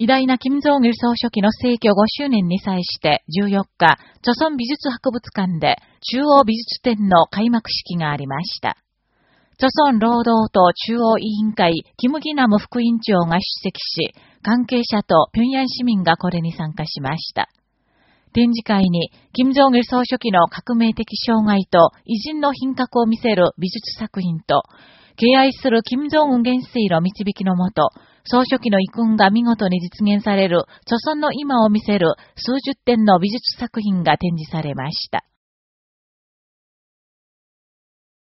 偉大な金正義総書記の逝去5周年に際して14日、著村美術博物館で中央美術展の開幕式がありました。著村労働党中央委員会、キム・ギナム副委員長が出席し、関係者と平壌市民がこれに参加しました。展示会に、金正義総書記の革命的障害と偉人の品格を見せる美術作品と、敬愛する金正恩元帥の導きのもと、総書記の遺訓が見事に実現される、著村の今を見せる数十点の美術作品が展示されました。